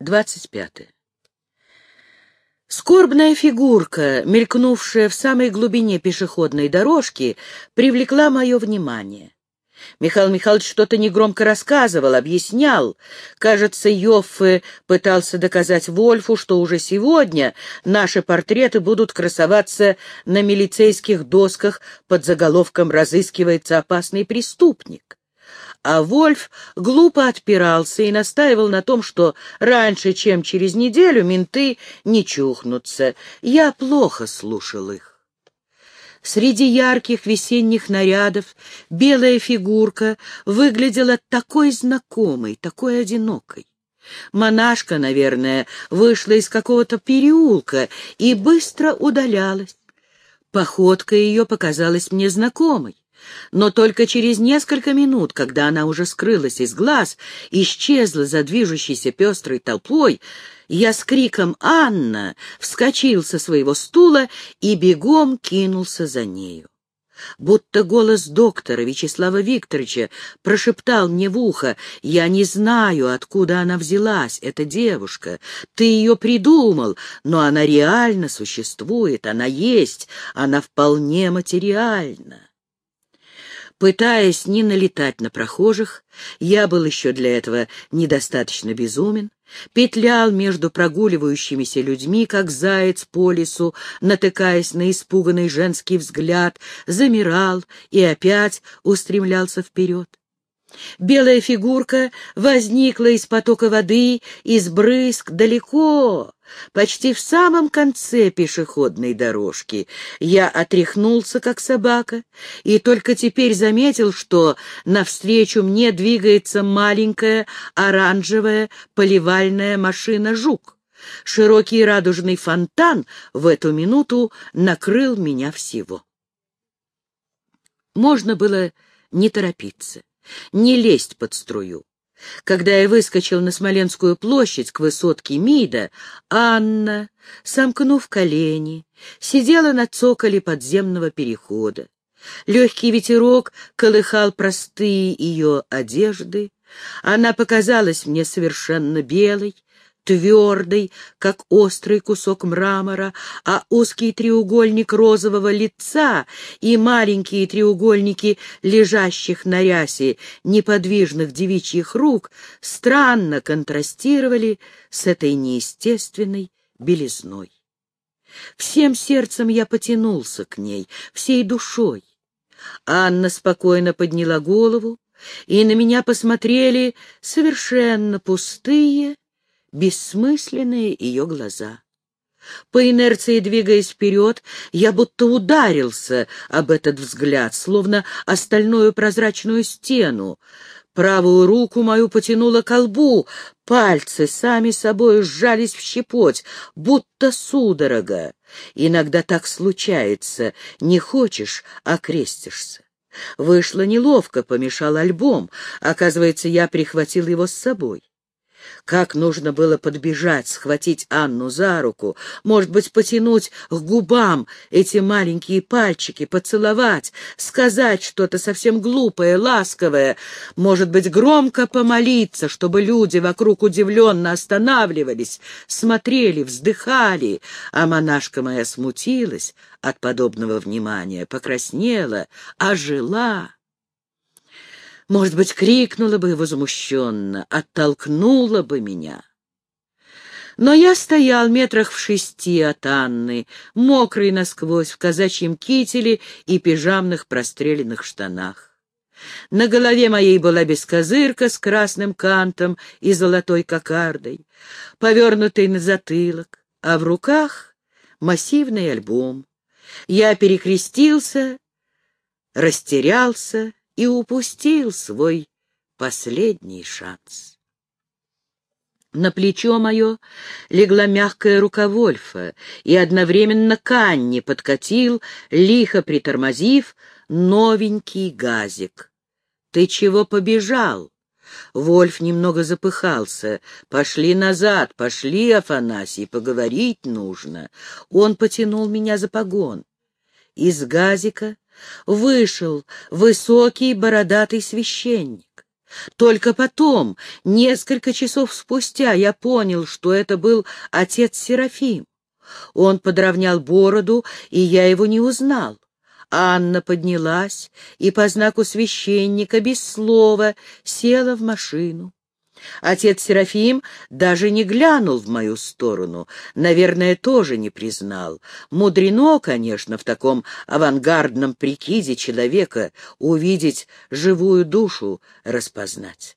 25. Скорбная фигурка, мелькнувшая в самой глубине пешеходной дорожки, привлекла мое внимание. Михаил Михайлович что-то негромко рассказывал, объяснял. Кажется, Йоффе пытался доказать Вольфу, что уже сегодня наши портреты будут красоваться на милицейских досках под заголовком «Разыскивается опасный преступник» а Вольф глупо отпирался и настаивал на том, что раньше, чем через неделю, менты не чухнутся. Я плохо слушал их. Среди ярких весенних нарядов белая фигурка выглядела такой знакомой, такой одинокой. Монашка, наверное, вышла из какого-то переулка и быстро удалялась. Походка ее показалась мне знакомой. Но только через несколько минут, когда она уже скрылась из глаз, исчезла за движущейся пестрой толпой, я с криком «Анна!» вскочил со своего стула и бегом кинулся за нею. Будто голос доктора Вячеслава Викторовича прошептал мне в ухо, «Я не знаю, откуда она взялась, эта девушка. Ты ее придумал, но она реально существует, она есть, она вполне материальна». Пытаясь не налетать на прохожих, я был еще для этого недостаточно безумен, петлял между прогуливающимися людьми, как заяц по лесу, натыкаясь на испуганный женский взгляд, замирал и опять устремлялся вперед. Белая фигурка возникла из потока воды, из брызг далеко, почти в самом конце пешеходной дорожки. Я отряхнулся, как собака, и только теперь заметил, что навстречу мне двигается маленькая оранжевая поливальная машина «Жук». Широкий радужный фонтан в эту минуту накрыл меня всего. Можно было не торопиться не лезть под струю. Когда я выскочил на Смоленскую площадь к высотке МИДа, Анна, сомкнув колени, сидела на цоколе подземного перехода. Легкий ветерок колыхал простые ее одежды. Она показалась мне совершенно белой, твердый, как острый кусок мрамора, а узкий треугольник розового лица и маленькие треугольники лежащих на рясе неподвижных девичьих рук странно контрастировали с этой неестественной белизной. Всем сердцем я потянулся к ней, всей душой. Анна спокойно подняла голову, и на меня посмотрели совершенно пустые, бессмысленные ее глаза. По инерции двигаясь вперед, я будто ударился об этот взгляд, словно о стальную прозрачную стену. Правую руку мою потянуло к лбу, пальцы сами собой сжались в щепоть, будто судорога. Иногда так случается, не хочешь, а крестишься. Вышло неловко, помешал альбом. Оказывается, я прихватил его с собой. Как нужно было подбежать, схватить Анну за руку, может быть, потянуть к губам эти маленькие пальчики, поцеловать, сказать что-то совсем глупое, ласковое, может быть, громко помолиться, чтобы люди вокруг удивленно останавливались, смотрели, вздыхали, а монашка моя смутилась от подобного внимания, покраснела, ожила. Может быть, крикнула бы возмущенно, оттолкнула бы меня. Но я стоял метрах в шести от Анны, мокрый насквозь, в казачьем кителе и пижамных простреленных штанах. На голове моей была бескозырка с красным кантом и золотой кокардой, повернутый на затылок, а в руках массивный альбом. Я перекрестился, растерялся и упустил свой последний шанс. На плечо мое легла мягкая рука Вольфа, и одновременно Канни подкатил, лихо притормозив, новенький газик. «Ты чего побежал?» Вольф немного запыхался. «Пошли назад, пошли, Афанасий, поговорить нужно». Он потянул меня за погон. Из газика вышел высокий бородатый священник. Только потом, несколько часов спустя, я понял, что это был отец Серафим. Он подровнял бороду, и я его не узнал. Анна поднялась и по знаку священника без слова села в машину. Отец Серафим даже не глянул в мою сторону, наверное, тоже не признал. Мудрено, конечно, в таком авангардном прикиде человека увидеть живую душу, распознать.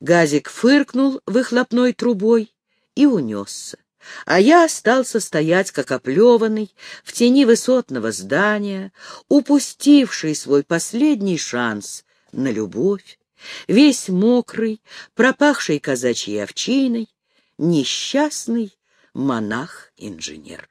Газик фыркнул выхлопной трубой и унесся а я остался стоять, как оплеванный, в тени высотного здания, упустивший свой последний шанс на любовь, весь мокрый, пропахший казачьей овчиной, несчастный монах-инженер.